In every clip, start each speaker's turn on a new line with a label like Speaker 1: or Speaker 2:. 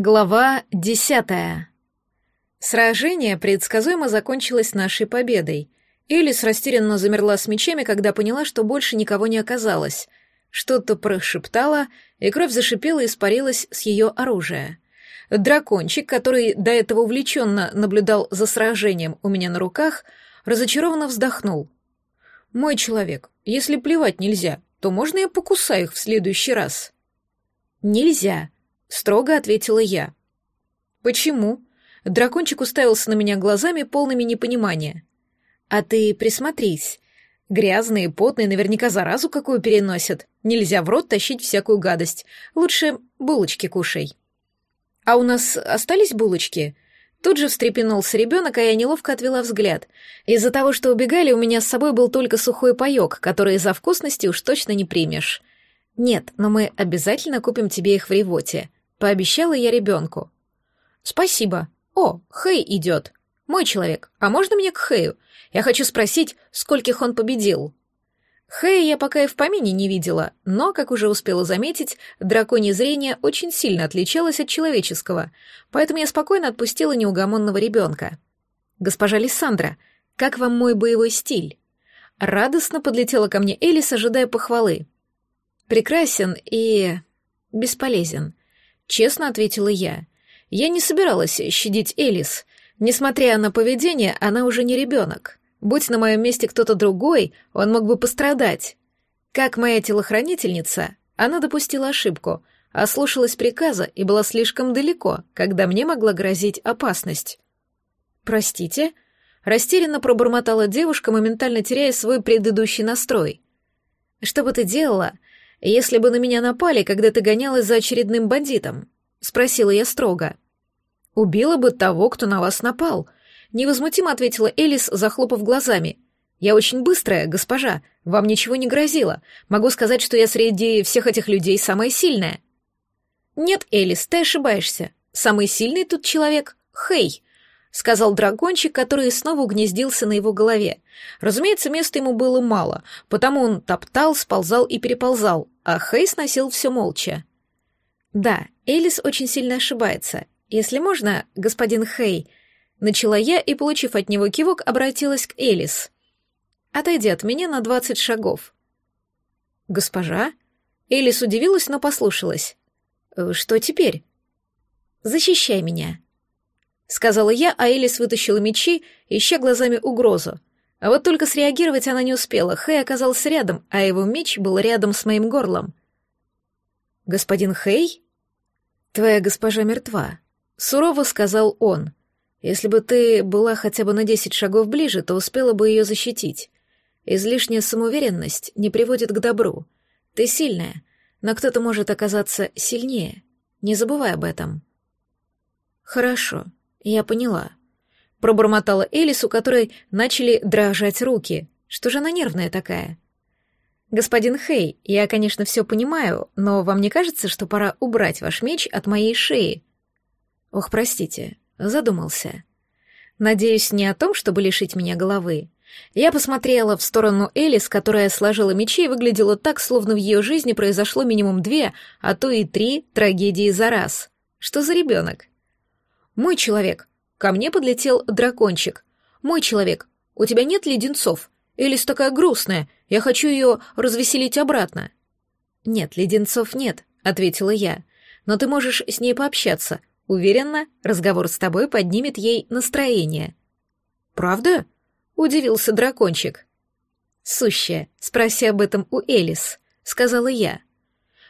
Speaker 1: Глава десятая. Сражение предсказуемо закончилось нашей победой. Элис растерянно замерла с мечами, когда поняла, что больше никого не оказалось. Что-то прошептала, и кровь зашипела и испарилась с ее оружия. Дракончик, который до этого увлеченно наблюдал за сражением у меня на руках, разочарованно вздохнул. «Мой человек, если плевать нельзя, то можно я покусаю их в следующий раз?» «Нельзя», строго ответила я. Почему? Дракончик уставился на меня глазами, полными непонимания. А ты присмотрись. Грязные, потные, наверняка заразу какую переносят. Нельзя в рот тащить всякую гадость. Лучше булочки кушай. А у нас остались булочки? Тут же встрепенулся ребенок, а я неловко отвела взгляд. Из-за того, что убегали, у меня с собой был только сухой паёк, который из-за вкусности уж точно не примешь. Нет, но мы обязательно купим тебе их в ревоте. Пообещала я ребенку. «Спасибо. О, Хэй идет. Мой человек. А можно мне к Хэю? Я хочу спросить, скольких он победил?» Хэя я пока и в помине не видела, но, как уже успела заметить, драконье зрение очень сильно отличалось от человеческого, поэтому я спокойно отпустила неугомонного ребенка. «Госпожа Лиссандра, как вам мой боевой стиль?» Радостно подлетела ко мне Элис, ожидая похвалы. «Прекрасен и... бесполезен. Честно ответила я. Я не собиралась щадить Элис. Несмотря на поведение, она уже не ребенок. Будь на моем месте кто-то другой, он мог бы пострадать. Как моя телохранительница, она допустила ошибку, ослушалась приказа и была слишком далеко, когда мне могла грозить опасность. «Простите?» Растерянно пробормотала девушка, моментально теряя свой предыдущий настрой. «Что бы ты делала, если бы на меня напали, когда ты гонялась за очередным бандитом?» — спросила я строго. «Убила бы того, кто на вас напал», — невозмутимо ответила Элис, захлопав глазами. «Я очень быстрая, госпожа, вам ничего не грозило. Могу сказать, что я среди всех этих людей самая сильная». «Нет, Элис, ты ошибаешься. Самый сильный тут человек — Хей, сказал дракончик, который снова угнездился на его голове. Разумеется, места ему было мало, потому он топтал, сползал и переползал, а Хейс носил все молча. Да, Элис очень сильно ошибается. Если можно, господин Хей, начала я и, получив от него кивок, обратилась к Элис. Отойди от меня на двадцать шагов. Госпожа? Элис удивилась, но послушалась. «Э, что теперь? Защищай меня сказала я, а Элис вытащила мечи, ища глазами угрозу. А вот только среагировать она не успела. Хэй оказался рядом, а его меч был рядом с моим горлом. «Господин Хэй?» «Твоя госпожа мертва», — сурово сказал он. «Если бы ты была хотя бы на десять шагов ближе, то успела бы ее защитить. Излишняя самоуверенность не приводит к добру. Ты сильная, но кто-то может оказаться сильнее. Не забывай об этом». «Хорошо», я поняла. Пробормотала Элис, у которой начали дрожать руки. Что же она нервная такая? «Господин Хей, я, конечно, все понимаю, но вам не кажется, что пора убрать ваш меч от моей шеи?» «Ох, простите, задумался. Надеюсь, не о том, чтобы лишить меня головы. Я посмотрела в сторону Элис, которая сложила мечи и выглядела так, словно в ее жизни произошло минимум две, а то и три трагедии за раз. Что за ребенок? Мой человек. Ко мне подлетел дракончик. Мой человек. У тебя нет леденцов? Элис такая грустная. Я хочу ее развеселить обратно. Нет, леденцов нет, ответила я. Но ты можешь с ней пообщаться. Уверена, разговор с тобой поднимет ей настроение. Правда? удивился дракончик. Сущая, спроси об этом у Элис, сказала я.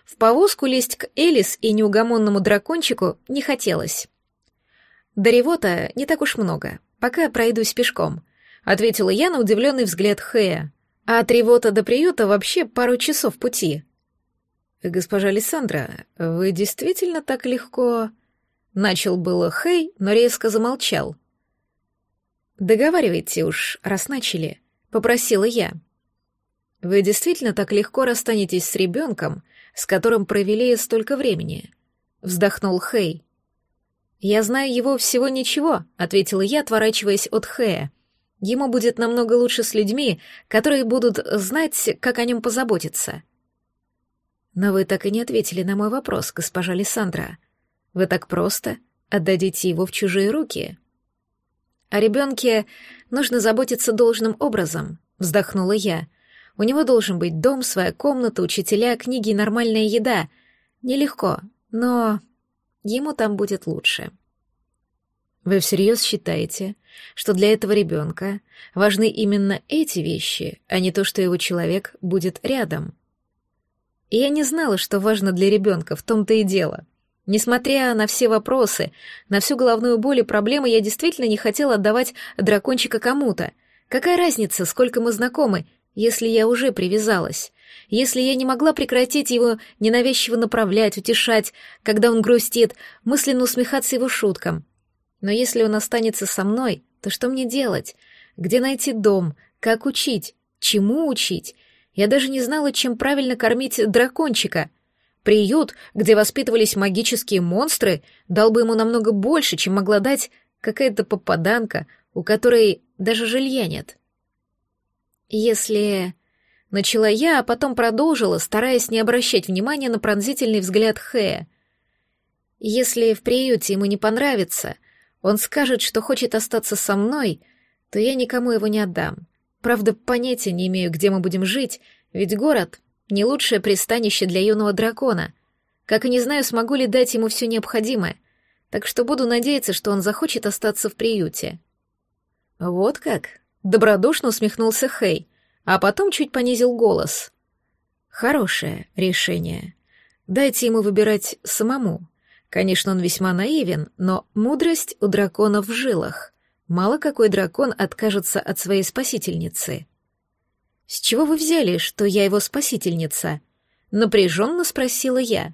Speaker 1: В повозку лезть к Элис и неугомонному дракончику не хотелось. До ревота не так уж много. Пока пройдусь пешком», — ответила я на удивленный взгляд Хэя. «А от Ревота до приюта вообще пару часов пути». «Госпожа Лиссандра, вы действительно так легко...» Начал было Хэй, но резко замолчал. «Договаривайте уж, раз начали», — попросила я. «Вы действительно так легко расстанетесь с ребенком, с которым провели столько времени?» — вздохнул Хэй. «Я знаю его всего ничего», — ответила я, отворачиваясь от Хея. «Ему будет намного лучше с людьми, которые будут знать, как о нем позаботиться». «Но вы так и не ответили на мой вопрос, госпожа Лиссандра. Вы так просто отдадите его в чужие руки?» «О ребенке нужно заботиться должным образом», — вздохнула я. «У него должен быть дом, своя комната, учителя, книги и нормальная еда. Нелегко, но ему там будет лучше. Вы всерьез считаете, что для этого ребенка важны именно эти вещи, а не то, что его человек будет рядом? И я не знала, что важно для ребенка, в том-то и дело. Несмотря на все вопросы, на всю головную боль и проблемы, я действительно не хотела отдавать дракончика кому-то. Какая разница, сколько мы знакомы, если я уже привязалась? Если я не могла прекратить его ненавязчиво направлять, утешать, когда он грустит, мысленно усмехаться его шуткам. Но если он останется со мной, то что мне делать? Где найти дом? Как учить? Чему учить? Я даже не знала, чем правильно кормить дракончика. Приют, где воспитывались магические монстры, дал бы ему намного больше, чем могла дать какая-то попаданка, у которой даже жилья нет. Если Начала я, а потом продолжила, стараясь не обращать внимания на пронзительный взгляд Хэя. «Если в приюте ему не понравится, он скажет, что хочет остаться со мной, то я никому его не отдам. Правда, понятия не имею, где мы будем жить, ведь город — не лучшее пристанище для юного дракона. Как и не знаю, смогу ли дать ему все необходимое, так что буду надеяться, что он захочет остаться в приюте». «Вот как?» — добродушно усмехнулся Хэй а потом чуть понизил голос. «Хорошее решение. Дайте ему выбирать самому. Конечно, он весьма наивен, но мудрость у дракона в жилах. Мало какой дракон откажется от своей спасительницы». «С чего вы взяли, что я его спасительница?» — напряженно спросила я.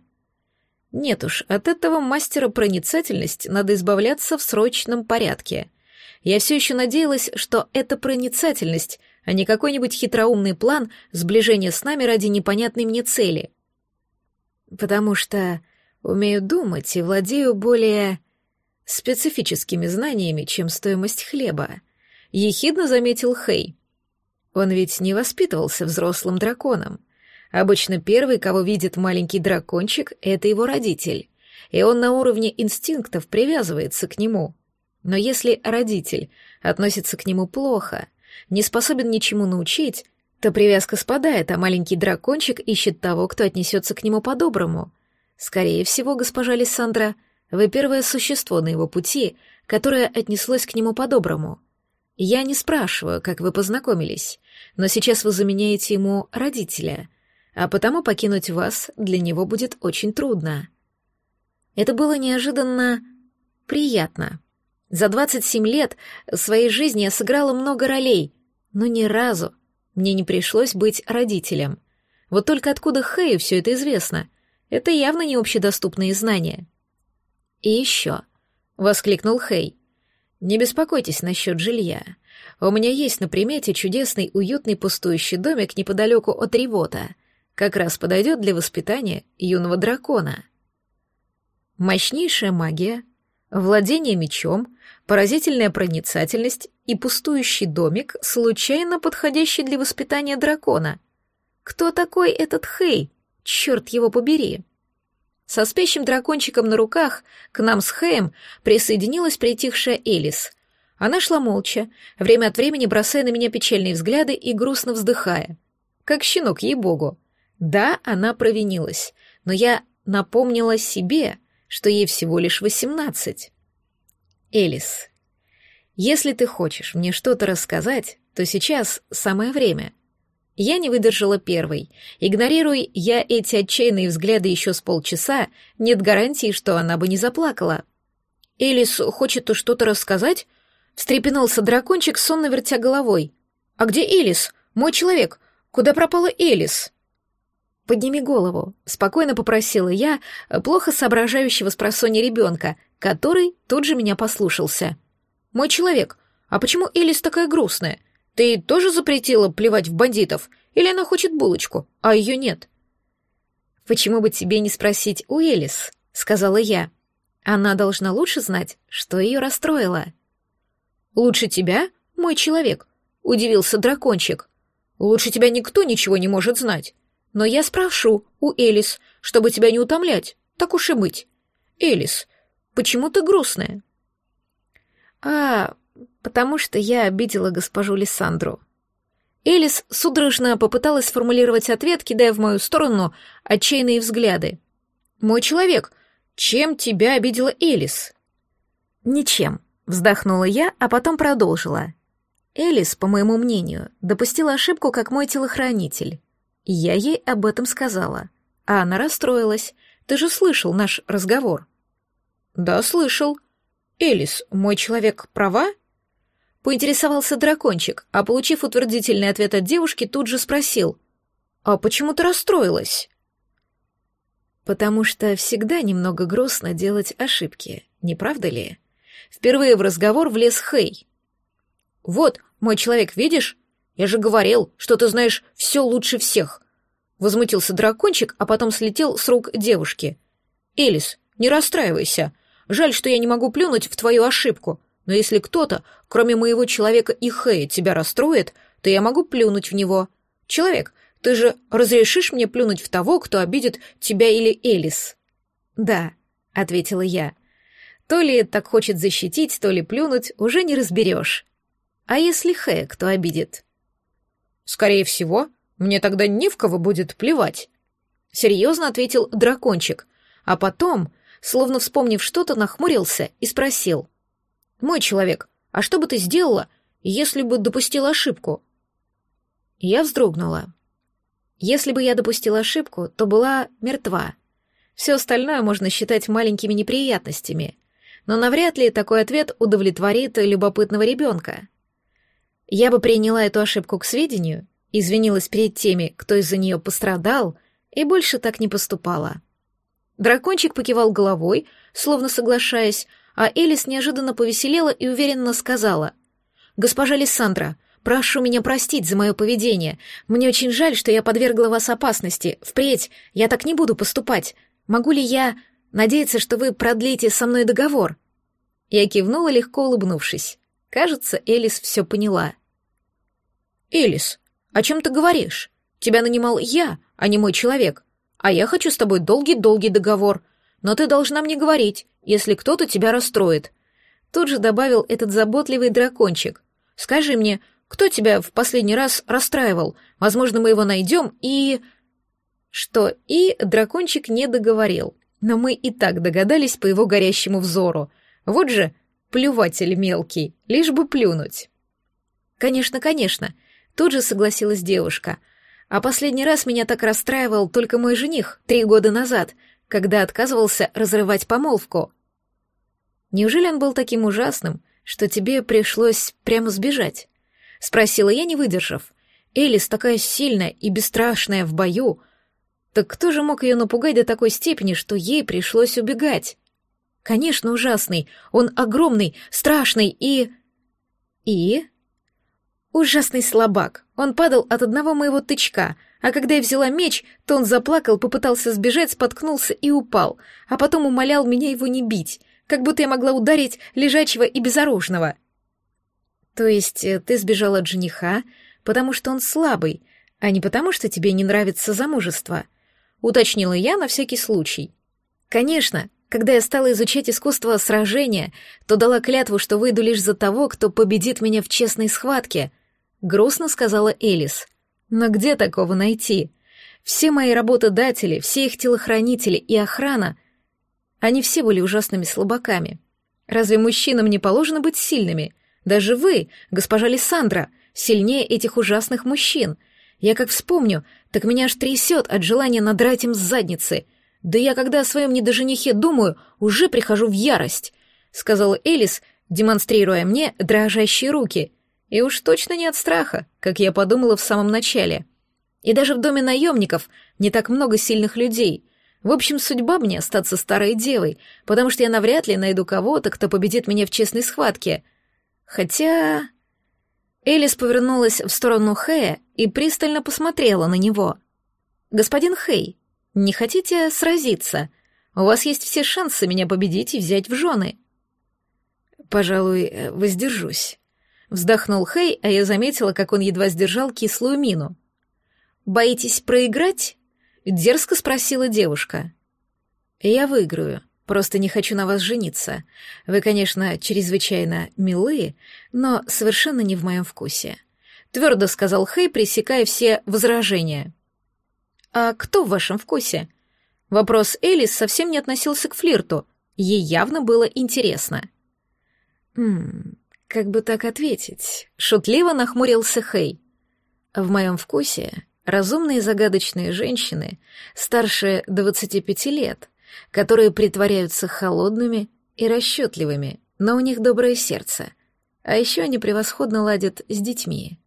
Speaker 1: «Нет уж, от этого мастера проницательность надо избавляться в срочном порядке. Я все еще надеялась, что эта проницательность — а не какой-нибудь хитроумный план сближения с нами ради непонятной мне цели. Потому что умею думать и владею более специфическими знаниями, чем стоимость хлеба, ехидно заметил Хей. Он ведь не воспитывался взрослым драконом. Обычно первый, кого видит маленький дракончик, это его родитель, и он на уровне инстинктов привязывается к нему. Но если родитель относится к нему плохо, не способен ничему научить, то привязка спадает, а маленький дракончик ищет того, кто отнесется к нему по-доброму. Скорее всего, госпожа Лиссандра, вы первое существо на его пути, которое отнеслось к нему по-доброму. Я не спрашиваю, как вы познакомились, но сейчас вы заменяете ему родителя, а потому покинуть вас для него будет очень трудно. Это было неожиданно приятно. За 27 лет своей жизни я сыграла много ролей, но ни разу мне не пришлось быть родителем. Вот только откуда Хэю все это известно? Это явно не общедоступные знания. «И еще», — воскликнул Хэй, — «не беспокойтесь насчет жилья. У меня есть на примете чудесный уютный пустующий домик неподалеку от Ривота. Как раз подойдет для воспитания юного дракона». Мощнейшая магия, владение мечом — поразительная проницательность и пустующий домик, случайно подходящий для воспитания дракона. Кто такой этот Хей? Черт его побери! Со спящим дракончиком на руках к нам с Хэем присоединилась притихшая Элис. Она шла молча, время от времени бросая на меня печальные взгляды и грустно вздыхая. Как щенок, ей-богу. Да, она провинилась, но я напомнила себе, что ей всего лишь восемнадцать. Элис. «Если ты хочешь мне что-то рассказать, то сейчас самое время». Я не выдержала первой. Игнорируй я эти отчаянные взгляды еще с полчаса, нет гарантии, что она бы не заплакала. «Элис хочет что-то рассказать?» Встрепенулся дракончик, сонно вертя головой. «А где Элис? Мой человек! Куда пропала Элис?» подними голову», — спокойно попросила я, плохо соображающего с просони ребенка, который тут же меня послушался. «Мой человек, а почему Элис такая грустная? Ты тоже запретила плевать в бандитов? Или она хочет булочку, а ее нет?» «Почему бы тебе не спросить у Элис?» — сказала я. «Она должна лучше знать, что ее расстроило». «Лучше тебя, мой человек?» — удивился дракончик. «Лучше тебя никто ничего не может знать». Но я спрошу у Элис, чтобы тебя не утомлять, так уж и быть. Элис, почему ты грустная? А, потому что я обидела госпожу Лиссандру. Элис судорожно попыталась сформулировать ответ, кидая в мою сторону отчаянные взгляды. «Мой человек, чем тебя обидела Элис?» «Ничем», — вздохнула я, а потом продолжила. Элис, по моему мнению, допустила ошибку как мой телохранитель. Я ей об этом сказала. А она расстроилась. Ты же слышал наш разговор? Да, слышал. Элис, мой человек права? Поинтересовался дракончик, а получив утвердительный ответ от девушки, тут же спросил. А почему ты расстроилась? Потому что всегда немного грустно делать ошибки, не правда ли? Впервые в разговор влез Хей. Вот, мой человек, видишь? Я же говорил, что ты знаешь все лучше всех. Возмутился дракончик, а потом слетел с рук девушки. Элис, не расстраивайся. Жаль, что я не могу плюнуть в твою ошибку. Но если кто-то, кроме моего человека и Хэя, тебя расстроит, то я могу плюнуть в него. Человек, ты же разрешишь мне плюнуть в того, кто обидит тебя или Элис? Да, ответила я. То ли так хочет защитить, то ли плюнуть, уже не разберешь. А если Хэ кто обидит? «Скорее всего, мне тогда ни в кого будет плевать», — серьезно ответил дракончик, а потом, словно вспомнив что-то, нахмурился и спросил. «Мой человек, а что бы ты сделала, если бы допустила ошибку?» Я вздрогнула. Если бы я допустила ошибку, то была мертва. Все остальное можно считать маленькими неприятностями. Но навряд ли такой ответ удовлетворит любопытного ребенка. Я бы приняла эту ошибку к сведению, извинилась перед теми, кто из-за нее пострадал, и больше так не поступала. Дракончик покивал головой, словно соглашаясь, а Элис неожиданно повеселела и уверенно сказала. «Госпожа Лиссандра, прошу меня простить за мое поведение. Мне очень жаль, что я подвергла вас опасности. Впредь я так не буду поступать. Могу ли я надеяться, что вы продлите со мной договор?» Я кивнула, легко улыбнувшись. Кажется, Элис все поняла. «Элис, о чем ты говоришь? Тебя нанимал я, а не мой человек. А я хочу с тобой долгий-долгий договор. Но ты должна мне говорить, если кто-то тебя расстроит». Тут же добавил этот заботливый дракончик. «Скажи мне, кто тебя в последний раз расстраивал? Возможно, мы его найдем и...» Что «и» дракончик не договорил, но мы и так догадались по его горящему взору. Вот же плюватель мелкий, лишь бы плюнуть. Конечно, конечно, тут же согласилась девушка. А последний раз меня так расстраивал только мой жених три года назад, когда отказывался разрывать помолвку. Неужели он был таким ужасным, что тебе пришлось прямо сбежать? Спросила я, не выдержав. Элис такая сильная и бесстрашная в бою. Так кто же мог ее напугать до такой степени, что ей пришлось убегать? Конечно, ужасный. Он огромный, страшный и... И? Ужасный слабак. Он падал от одного моего тычка, а когда я взяла меч, то он заплакал, попытался сбежать, споткнулся и упал, а потом умолял меня его не бить, как будто я могла ударить лежачего и безоружного. То есть э, ты сбежала от жениха, потому что он слабый, а не потому что тебе не нравится замужество, уточнила я на всякий случай. Конечно, когда я стала изучать искусство сражения, то дала клятву, что выйду лишь за того, кто победит меня в честной схватке, грустно сказала Элис. Но где такого найти? Все мои работодатели, все их телохранители и охрана, они все были ужасными слабаками. Разве мужчинам не положено быть сильными? Даже вы, госпожа Лиссандра, сильнее этих ужасных мужчин. Я как вспомню, так меня аж трясет от желания надрать им с задницы — «Да я, когда о своем недоженихе думаю, уже прихожу в ярость», — сказала Элис, демонстрируя мне дрожащие руки. И уж точно не от страха, как я подумала в самом начале. И даже в доме наемников не так много сильных людей. В общем, судьба мне остаться старой девой, потому что я навряд ли найду кого-то, кто победит меня в честной схватке. Хотя... Элис повернулась в сторону Хэя и пристально посмотрела на него. «Господин Хэй, не хотите сразиться? У вас есть все шансы меня победить и взять в жены». «Пожалуй, э, воздержусь», — вздохнул Хэй, а я заметила, как он едва сдержал кислую мину. «Боитесь проиграть?» — дерзко спросила девушка. «Я выиграю», Просто не хочу на вас жениться. Вы, конечно, чрезвычайно милые, но совершенно не в моем вкусе», — твердо сказал Хэй, пресекая все возражения. А кто в вашем вкусе? Вопрос Элис совсем не относился к флирту. Ей явно было интересно. Хм, как бы так ответить? Шутливо нахмурился Хей. В моем вкусе разумные загадочные женщины старше 25 лет, которые притворяются холодными и расчетливыми, но у них доброе сердце. А еще они превосходно ладят с детьми.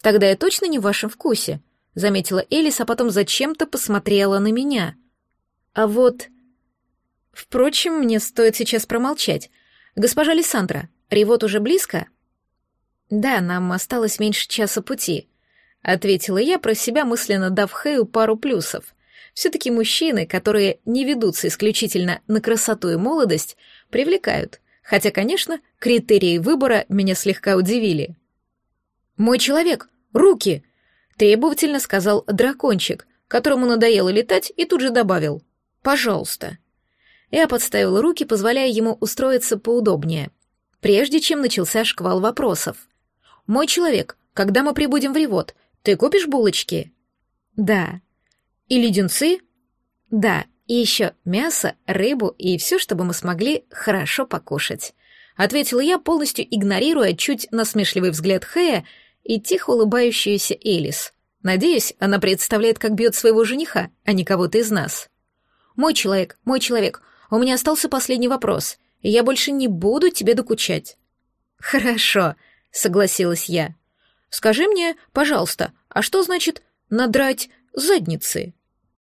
Speaker 1: Тогда я точно не в вашем вкусе, заметила Элис, а потом зачем-то посмотрела на меня. А вот... Впрочем, мне стоит сейчас промолчать. Госпожа Лиссандра, ревот уже близко? Да, нам осталось меньше часа пути, ответила я, про себя мысленно дав Хэю пару плюсов. Все-таки мужчины, которые не ведутся исключительно на красоту и молодость, привлекают. Хотя, конечно, критерии выбора меня слегка удивили. «Мой человек! Руки!» требовательно сказал дракончик, которому надоело летать, и тут же добавил «пожалуйста». Я подставила руки, позволяя ему устроиться поудобнее, прежде чем начался шквал вопросов. «Мой человек, когда мы прибудем в Ривот, ты купишь булочки?» «Да». «И леденцы?» «Да, и еще мясо, рыбу и все, чтобы мы смогли хорошо покушать», — ответила я, полностью игнорируя чуть насмешливый взгляд Хэя, и тихо улыбающаяся Элис. Надеюсь, она представляет, как бьет своего жениха, а не кого-то из нас. «Мой человек, мой человек, у меня остался последний вопрос, и я больше не буду тебе докучать». «Хорошо», — согласилась я. «Скажи мне, пожалуйста, а что значит «надрать задницы»?»